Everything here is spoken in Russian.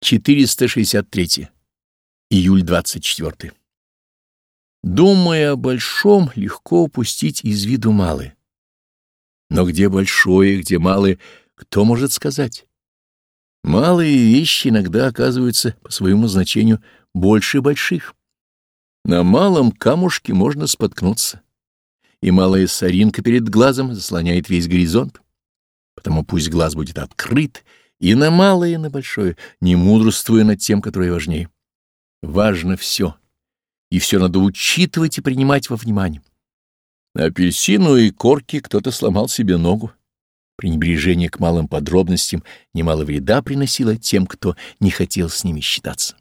463. Июль 24. Думая о большом, легко упустить из виду малое. Но где большое, где малое, кто может сказать? Малые вещи иногда оказываются по своему значению больше больших. На малом камушке можно споткнуться, и малая соринка перед глазом заслоняет весь горизонт. Потому пусть глаз будет открыт, и на малое, и на большое, не мудрствуя над тем, которое важнее. Важно все, и все надо учитывать и принимать во внимание. На и корке кто-то сломал себе ногу. Пренебрежение к малым подробностям немало вреда приносило тем, кто не хотел с ними считаться.